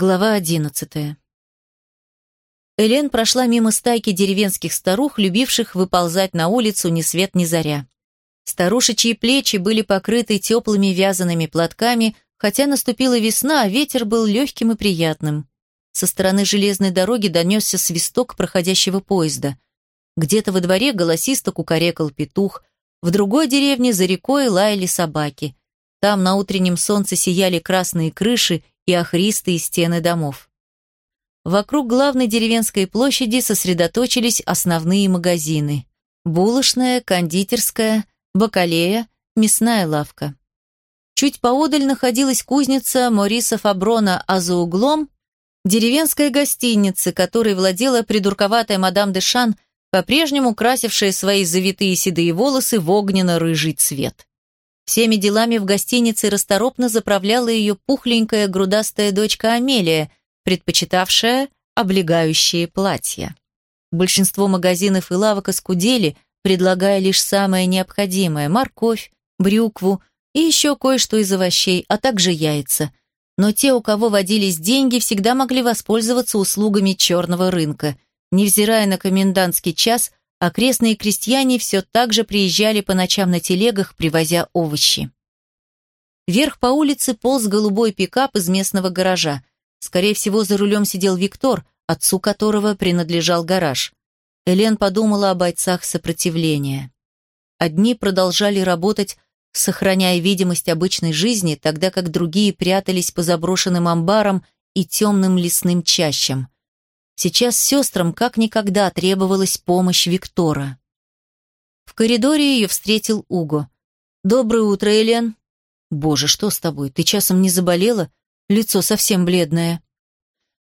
Глава одиннадцатая. Элен прошла мимо стайки деревенских старух, любивших выползать на улицу ни свет ни заря. Старушечьи плечи были покрыты теплыми вязаными платками, хотя наступила весна, а ветер был легким и приятным. Со стороны железной дороги донесся свисток проходящего поезда. Где-то во дворе голосисто кукарекал петух, в другой деревне за рекой лаяли собаки. Там на утреннем солнце сияли красные крыши и охристые стены домов. Вокруг главной деревенской площади сосредоточились основные магазины. Булочная, кондитерская, бакалея, мясная лавка. Чуть поодаль находилась кузница Мориса Фаброна, а за углом – деревенская гостиница, которой владела придурковатая мадам де Шан, по-прежнему красившая свои завитые седые волосы в огненно-рыжий цвет. Всеми делами в гостинице расторопно заправляла ее пухленькая грудастая дочка Амелия, предпочитавшая облегающие платья. Большинство магазинов и лавок оскудели, предлагая лишь самое необходимое – морковь, брюкву и еще кое-что из овощей, а также яйца. Но те, у кого водились деньги, всегда могли воспользоваться услугами черного рынка. Невзирая на комендантский час, Окрестные крестьяне все так же приезжали по ночам на телегах, привозя овощи. Вверх по улице полз голубой пикап из местного гаража. Скорее всего, за рулем сидел Виктор, отцу которого принадлежал гараж. Элен подумала о бойцах сопротивления. Одни продолжали работать, сохраняя видимость обычной жизни, тогда как другие прятались по заброшенным амбарам и темным лесным чащам. Сейчас сестрам как никогда требовалась помощь Виктора. В коридоре ее встретил Уго. «Доброе утро, Элен». «Боже, что с тобой? Ты часом не заболела? Лицо совсем бледное».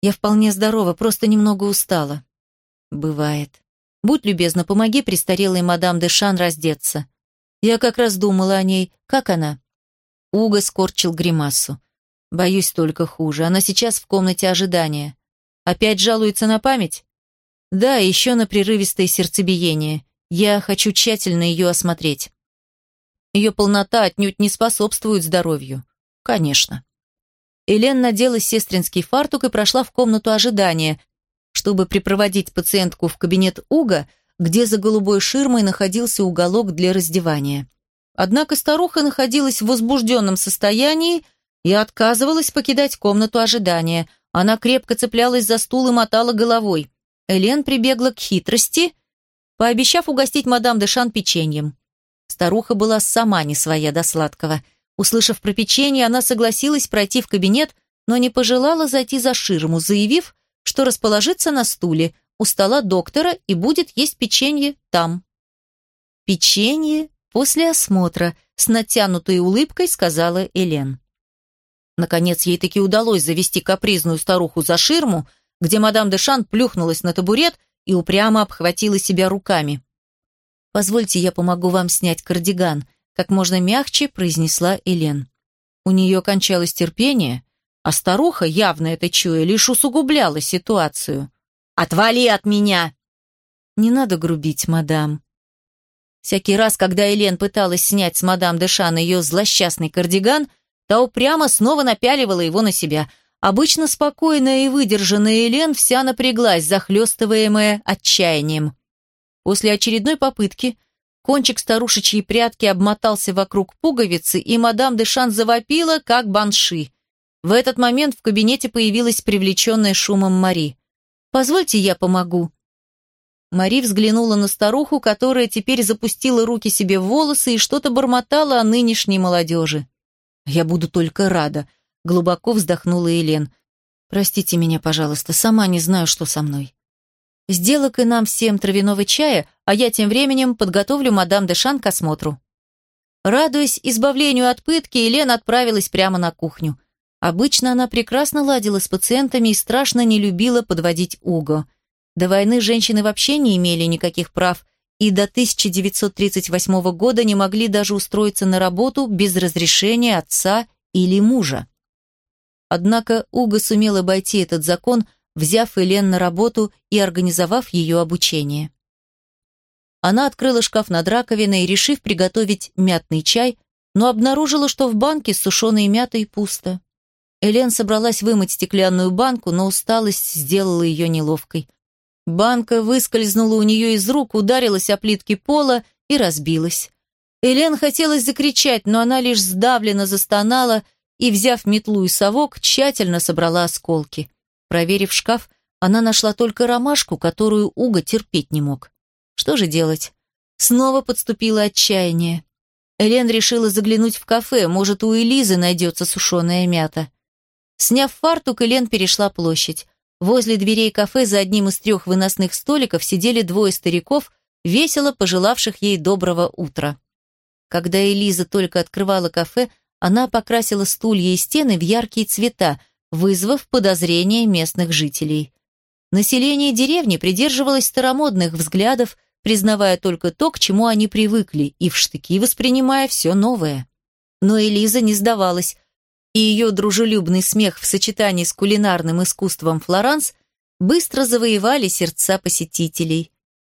«Я вполне здорова, просто немного устала». «Бывает. Будь любезна, помоги престарелой мадам де Шан раздеться. Я как раз думала о ней. Как она?» Уго скорчил гримасу. «Боюсь только хуже. Она сейчас в комнате ожидания. Опять жалуется на память? Да, еще на прерывистое сердцебиение. Я хочу тщательно ее осмотреть. Ее полнота отнюдь не способствует здоровью. Конечно. Элен надела сестринский фартук и прошла в комнату ожидания, чтобы припроводить пациентку в кабинет Уга, где за голубой ширмой находился уголок для раздевания. Однако старуха находилась в возбужденном состоянии и отказывалась покидать комнату ожидания – она крепко цеплялась за стул и мотала головой. Элен прибегла к хитрости, пообещав угостить мадам де Шан печеньем. Старуха была сама не своя до сладкого. Услышав про печенье, она согласилась пройти в кабинет, но не пожелала зайти за ширму, заявив, что расположится на стуле у стола доктора и будет есть печенье там. «Печенье после осмотра», — с натянутой улыбкой сказала Элен. Наконец ей таки удалось завести капризную старуху за ширму, где мадам де Шан плюхнулась на табурет и упрямо обхватила себя руками. «Позвольте, я помогу вам снять кардиган», как можно мягче произнесла Элен. У нее кончалось терпение, а старуха, явно это чуя, лишь усугубляла ситуацию. «Отвали от меня!» «Не надо грубить, мадам». Всякий раз, когда Элен пыталась снять с мадам де Шан ее злосчастный кардиган – Та упрямо снова напяливала его на себя. Обычно спокойная и выдержанная Елен вся напряглась, захлестываемая отчаянием. После очередной попытки кончик старушечьей прятки обмотался вокруг пуговицы, и мадам де Шан завопила, как банши. В этот момент в кабинете появилась привлеченная шумом Мари. «Позвольте, я помогу», Мари взглянула на старуху, которая теперь запустила руки себе в волосы и что-то бормотала о нынешней молодежи. «Я буду только рада», — глубоко вздохнула Елен. «Простите меня, пожалуйста, сама не знаю, что со мной». «Сделай-ка нам всем травяного чая, а я тем временем подготовлю мадам де Шан к осмотру». Радуясь избавлению от пытки, Елен отправилась прямо на кухню. Обычно она прекрасно ладила с пациентами и страшно не любила подводить Уго. До войны женщины вообще не имели никаких прав, и до 1938 года не могли даже устроиться на работу без разрешения отца или мужа. Однако Уга сумел обойти этот закон, взяв Элен на работу и организовав ее обучение. Она открыла шкаф над раковиной, решив приготовить мятный чай, но обнаружила, что в банке с сушеной мятой пусто. Элен собралась вымыть стеклянную банку, но усталость сделала ее неловкой. Банка выскользнула у нее из рук, ударилась о плитки пола и разбилась. Элен хотелось закричать, но она лишь сдавленно застонала и, взяв метлу и совок, тщательно собрала осколки. Проверив шкаф, она нашла только ромашку, которую Уга терпеть не мог. Что же делать? Снова подступило отчаяние. Элен решила заглянуть в кафе, может, у Элизы найдется сушеная мята. Сняв фартук, Элен перешла площадь. Возле дверей кафе за одним из трех выносных столиков сидели двое стариков, весело пожелавших ей доброго утра. Когда Элиза только открывала кафе, она покрасила стулья и стены в яркие цвета, вызвав подозрения местных жителей. Население деревни придерживалось старомодных взглядов, признавая только то, к чему они привыкли, и в штыки воспринимая все новое. Но Элиза не сдавалась, и ее дружелюбный смех в сочетании с кулинарным искусством Флоранс быстро завоевали сердца посетителей.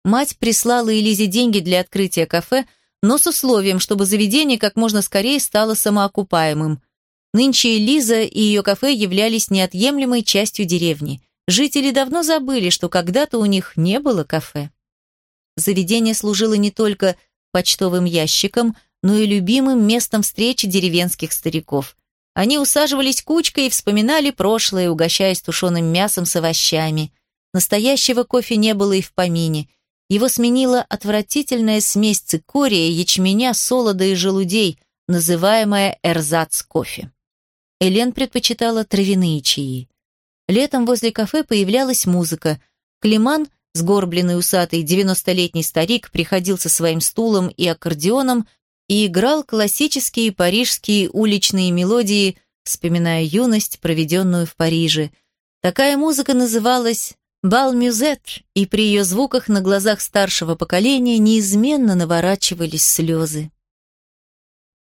Мать прислала Элизе деньги для открытия кафе, но с условием, чтобы заведение как можно скорее стало самоокупаемым. Нынче Элиза и ее кафе являлись неотъемлемой частью деревни. Жители давно забыли, что когда-то у них не было кафе. Заведение служило не только почтовым ящиком, но и любимым местом встречи деревенских стариков. Они усаживались кучкой и вспоминали прошлое, угощаясь тушеным мясом с овощами. Настоящего кофе не было и в помине. Его сменила отвратительная смесь цикория, ячменя, солода и желудей, называемая эрзац-кофе. Элен предпочитала травяные чаи. Летом возле кафе появлялась музыка. Климан, сгорбленный усатый девяностолетний старик, приходил со своим стулом и аккордеоном и играл классические парижские уличные мелодии, вспоминая юность, проведенную в Париже. Такая музыка называлась «Бал-мюзет», и при ее звуках на глазах старшего поколения неизменно наворачивались слезы.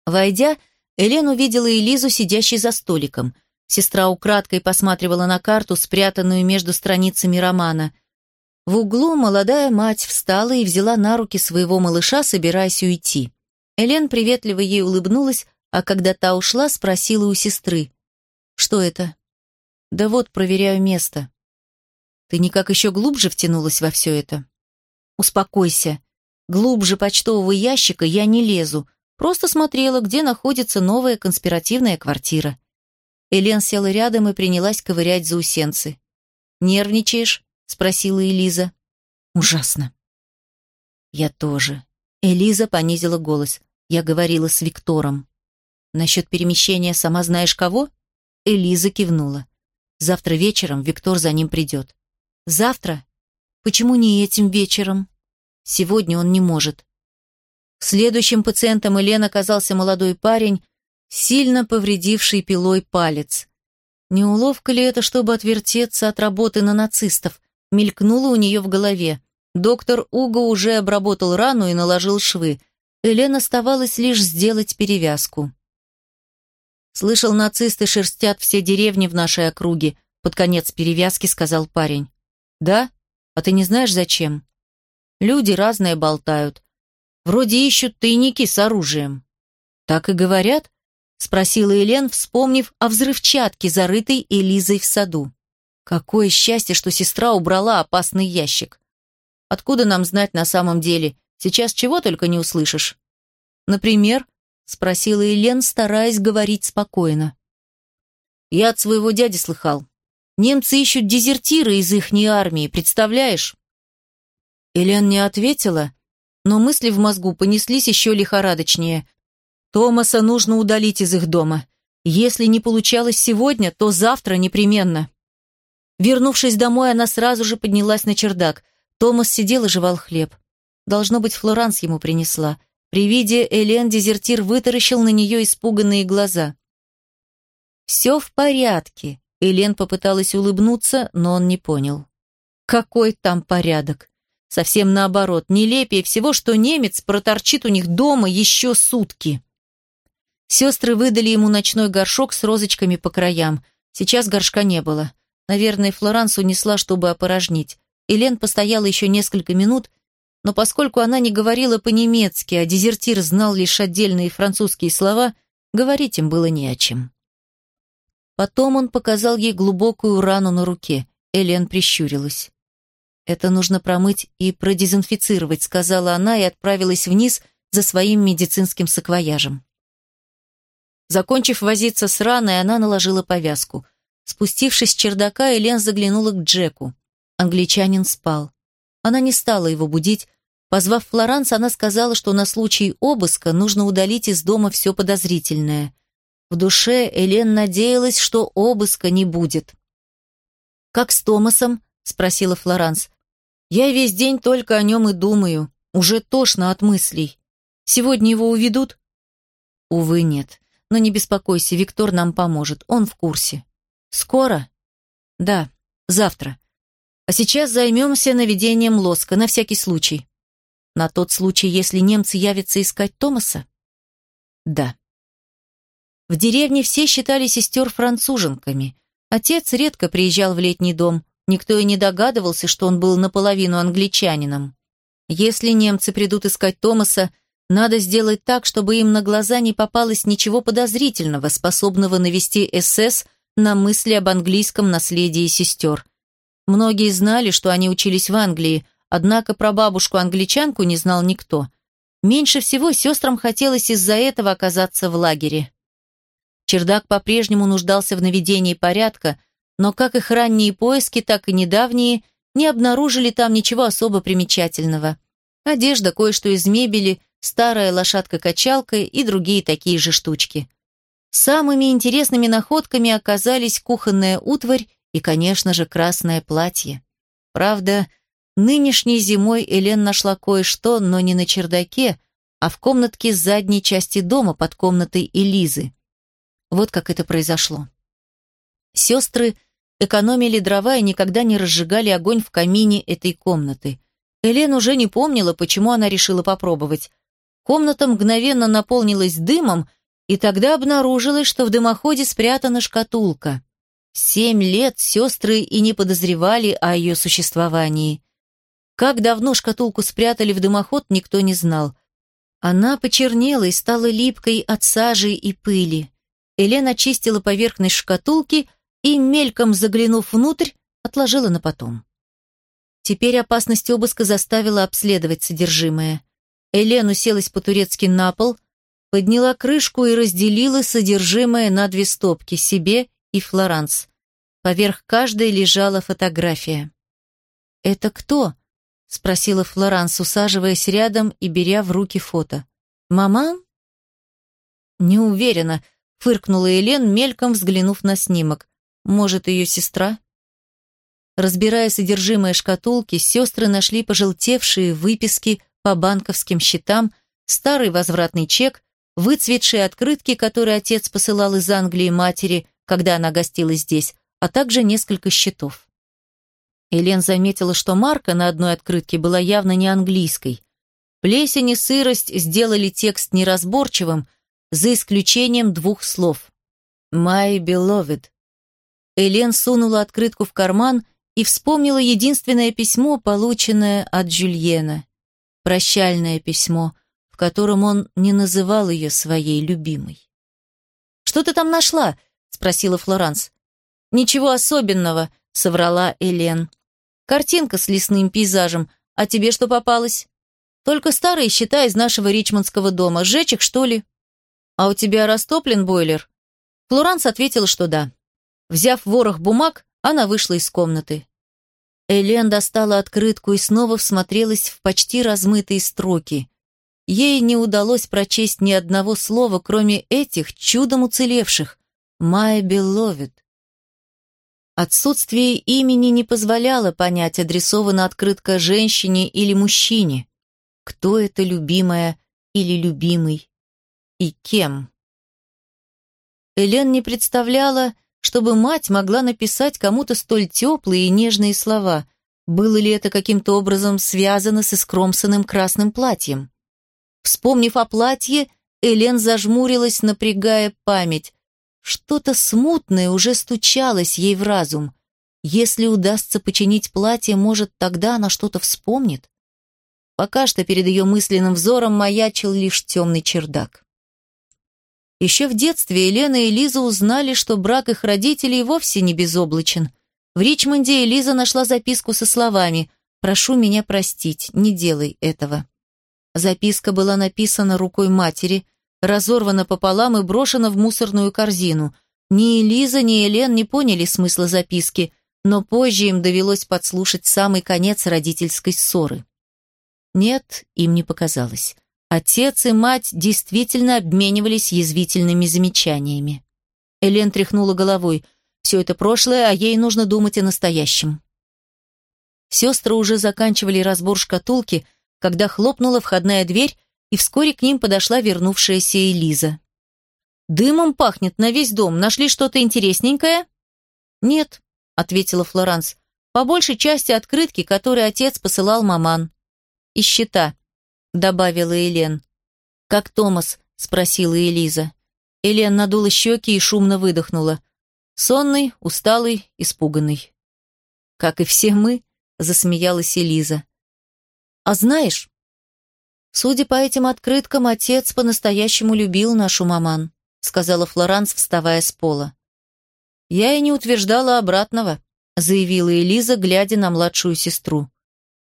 Войдя, Элен увидела Элизу, сидящей за столиком – Сестра украдкой посматривала на карту, спрятанную между страницами романа. В углу молодая мать встала и взяла на руки своего малыша, собираясь уйти. Элен приветливо ей улыбнулась, а когда та ушла, спросила у сестры. «Что это?» «Да вот, проверяю место». «Ты никак еще глубже втянулась во все это?» «Успокойся. Глубже почтового ящика я не лезу. Просто смотрела, где находится новая конспиративная квартира». Элен села рядом и принялась ковырять заусенцы. «Нервничаешь?» — спросила Элиза. «Ужасно». «Я тоже». Элиза понизила голос. «Я говорила с Виктором». «Насчет перемещения сама знаешь кого?» Элиза кивнула. «Завтра вечером Виктор за ним придет». «Завтра? Почему не этим вечером?» «Сегодня он не может». Следующим пациентом Элен оказался молодой парень, сильно повредивший пилой палец. Не уловка ли это, чтобы отвертеться от работы на нацистов? Мелькнуло у нее в голове. Доктор Уго уже обработал рану и наложил швы. Элен оставалось лишь сделать перевязку. «Слышал, нацисты шерстят все деревни в нашей округе», под конец перевязки сказал парень. «Да? А ты не знаешь, зачем?» «Люди разные болтают. Вроде ищут тайники с оружием». «Так и говорят?» — спросила Елен, вспомнив о взрывчатке, зарытой Элизой в саду. Какое счастье, что сестра убрала опасный ящик. Откуда нам знать на самом деле? Сейчас чего только не услышишь. Например, спросила Елен, стараясь говорить спокойно. Я от своего дяди слыхал. Немцы ищут дезертира из ихней армии, представляешь? Елен не ответила, но мысли в мозгу понеслись еще лихорадочнее. Томаса нужно удалить из их дома. Если не получалось сегодня, то завтра непременно. Вернувшись домой, она сразу же поднялась на чердак. Томас сидел и жевал хлеб. Должно быть, Флоранс ему принесла. При виде Элен дезертир вытаращил на нее испуганные глаза. «Все в порядке», — Элен попыталась улыбнуться, но он не понял. «Какой там порядок?» Совсем наоборот, нелепее всего, что немец проторчит у них дома еще сутки. Сестры выдали ему ночной горшок с розочками по краям. Сейчас горшка не было. Наверное, Флоранс унесла, чтобы опорожнить. Элен постояла еще несколько минут, но поскольку она не говорила по-немецки, а дезертир знал лишь отдельные французские слова, говорить им было не о чем. Потом он показал ей глубокую рану на руке. Элен прищурилась. «Это нужно промыть и продезинфицировать», сказала она и отправилась вниз за своим медицинским саквояжем. Закончив возиться с раной, она наложила повязку. Спустившись с чердака, Элен заглянула к Джеку. Англичанин спал. Она не стала его будить. Позвав Флоранс, она сказала, что на случай обыска нужно удалить из дома все подозрительное. В душе Элен надеялась, что обыска не будет. «Как с Томасом?» – спросила Флоранс. Я весь день только о нем и думаю. Уже тошно от мыслей. Сегодня его уведут? Увы, нет. Но не беспокойся, Виктор нам поможет. Он в курсе. Скоро? Да, завтра. А сейчас займемся наведением лоска, на всякий случай. На тот случай, если немцы явятся искать Томаса? Да. В деревне все считали сестер француженками. Отец редко приезжал в летний дом, Никто и не догадывался, что он был наполовину англичанином. Если немцы придут искать Томаса, надо сделать так, чтобы им на глаза не попалось ничего подозрительного, способного навести СС на мысли об английском наследии сестер. Многие знали, что они учились в Англии, однако про бабушку-англичанку не знал никто. Меньше всего сестрам хотелось из-за этого оказаться в лагере. Чердак по-прежнему нуждался в наведении порядка, но как их ранние поиски, так и недавние не обнаружили там ничего особо примечательного. Одежда, кое-что из мебели, старая лошадка-качалка и другие такие же штучки. Самыми интересными находками оказались кухонная утварь и, конечно же, красное платье. Правда, нынешней зимой Элен нашла кое-что, но не на чердаке, а в комнатке задней части дома под комнатой Элизы. Вот как это произошло. Сестры экономили дрова и никогда не разжигали огонь в камине этой комнаты. Элен уже не помнила, почему она решила попробовать. Комната мгновенно наполнилась дымом, и тогда обнаружилось, что в дымоходе спрятана шкатулка. Семь лет сестры и не подозревали о ее существовании. Как давно шкатулку спрятали в дымоход, никто не знал. Она почернела и стала липкой от сажи и пыли. Элен очистила поверхность шкатулки, и, мельком заглянув внутрь, отложила на потом. Теперь опасность обыска заставила обследовать содержимое. Элен уселась по-турецки на пол, подняла крышку и разделила содержимое на две стопки, себе и Флоранс. Поверх каждой лежала фотография. «Это кто?» — спросила Флоранс, усаживаясь рядом и беря в руки фото. «Мама?» «Не уверена», — фыркнула Элен, мельком взглянув на снимок. Может, ее сестра? Разбирая содержимое шкатулки, сестры нашли пожелтевшие выписки по банковским счетам, старый возвратный чек, выцветшие открытки, которые отец посылал из Англии матери, когда она гостила здесь, а также несколько счетов. Элен заметила, что марка на одной открытке была явно не английской. Плесень и сырость сделали текст неразборчивым, за исключением двух слов. «My beloved», Элен сунула открытку в карман и вспомнила единственное письмо, полученное от Жюльена. Прощальное письмо, в котором он не называл ее своей любимой. «Что ты там нашла?» — спросила Флоранс. «Ничего особенного», — соврала Элен. «Картинка с лесным пейзажем. А тебе что попалось?» «Только старые счета из нашего ричмондского дома. Сжечь их, что ли?» «А у тебя растоплен бойлер?» Флоранс ответила, что да. Взяв ворох бумаг, она вышла из комнаты. Элен достала открытку и снова всмотрелась в почти размытые строки. Ей не удалось прочесть ни одного слова, кроме этих чудом уцелевших «My beloved». Отсутствие имени не позволяло понять, адресована открытка женщине или мужчине. Кто это любимая или любимый? И кем? Элен не представляла, чтобы мать могла написать кому-то столь теплые и нежные слова. Было ли это каким-то образом связано с искромсанным красным платьем? Вспомнив о платье, Элен зажмурилась, напрягая память. Что-то смутное уже стучалось ей в разум. Если удастся починить платье, может, тогда она что-то вспомнит? Пока что перед ее мысленным взором маячил лишь темный чердак. Еще в детстве Елена и Лиза узнали, что брак их родителей вовсе не безоблачен. В Ричмонде Элиза нашла записку со словами «Прошу меня простить, не делай этого». Записка была написана рукой матери, разорвана пополам и брошена в мусорную корзину. Ни Элиза, ни Элен не поняли смысла записки, но позже им довелось подслушать самый конец родительской ссоры. Нет, им не показалось. Отец и мать действительно обменивались язвительными замечаниями. Элен тряхнула головой. Все это прошлое, а ей нужно думать о настоящем. Сестры уже заканчивали разбор шкатулки, когда хлопнула входная дверь, и вскоре к ним подошла вернувшаяся Элиза. «Дымом пахнет на весь дом. Нашли что-то интересненькое?» «Нет», — ответила Флоранс. «По большей части открытки, которые отец посылал маман». «И счета», добавила Элен. «Как Томас?» – спросила Элиза. Элен надула щеки и шумно выдохнула. Сонный, усталый, испуганный. «Как и все мы», – засмеялась Элиза. «А знаешь, судя по этим открыткам, отец по-настоящему любил нашу маман», – сказала Флоранс, вставая с пола. «Я и не утверждала обратного», – заявила Элиза, глядя на младшую сестру.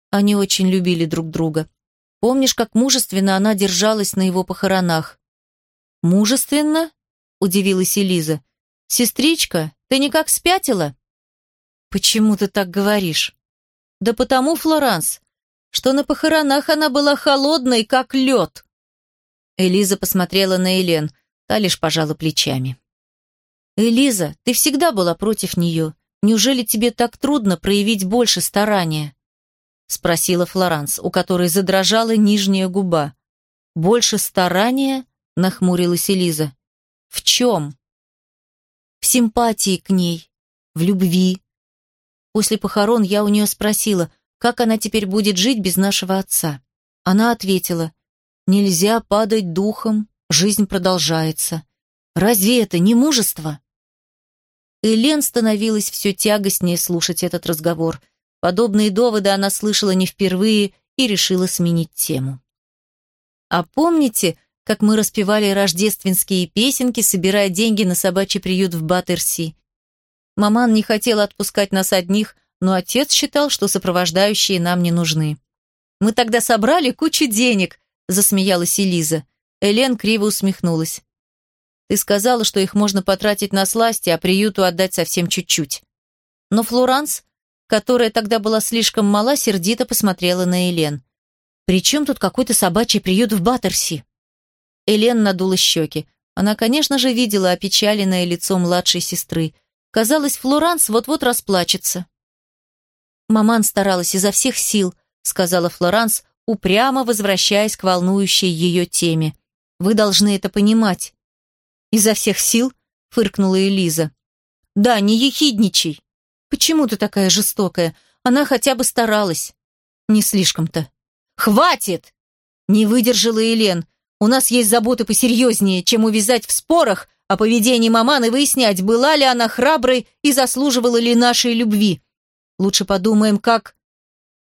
Они очень любили друг друга. Помнишь, как мужественно она держалась на его похоронах?» «Мужественно?» – удивилась Элиза. «Сестричка, ты никак спятила?» «Почему ты так говоришь?» «Да потому, Флоранс, что на похоронах она была холодной, как лед». Элиза посмотрела на Элен, та лишь пожала плечами. «Элиза, ты всегда была против нее. Неужели тебе так трудно проявить больше старания?» — спросила Флоранс, у которой задрожала нижняя губа. «Больше старания?» — нахмурилась Элиза. «В чем?» «В симпатии к ней, в любви». После похорон я у нее спросила, как она теперь будет жить без нашего отца. Она ответила, «Нельзя падать духом, жизнь продолжается. Разве это не мужество?» Элен становилось все тягостнее слушать этот разговор — Подобные доводы она слышала не впервые и решила сменить тему. «А помните, как мы распевали рождественские песенки, собирая деньги на собачий приют в Баттерси? Маман не хотела отпускать нас одних, но отец считал, что сопровождающие нам не нужны. Мы тогда собрали кучу денег», — засмеялась Элиза. Элен криво усмехнулась. «Ты сказала, что их можно потратить на сласти, а приюту отдать совсем чуть-чуть». Но Флоранс которая тогда была слишком мала, сердито посмотрела на Элен. «При чем тут какой-то собачий приют в Баттерси?» Элен надула щеки. Она, конечно же, видела опечаленное лицо младшей сестры. Казалось, Флоранс вот-вот расплачется. «Маман старалась изо всех сил», — сказала Флоранс, упрямо возвращаясь к волнующей ее теме. «Вы должны это понимать». «Изо всех сил?» — фыркнула Элиза. «Да, не ехидничай. Почему ты такая жестокая? Она хотя бы старалась. Не слишком-то. Хватит! Не выдержала Елен. У нас есть заботы посерьезнее, чем увязать в спорах о поведении маман и выяснять, была ли она храброй и заслуживала ли нашей любви. Лучше подумаем, как...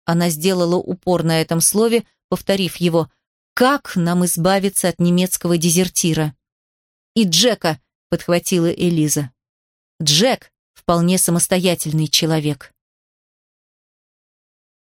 Она сделала упор на этом слове, повторив его. «Как нам избавиться от немецкого дезертира?» «И Джека», — подхватила Элиза. «Джек вполне самостоятельный человек.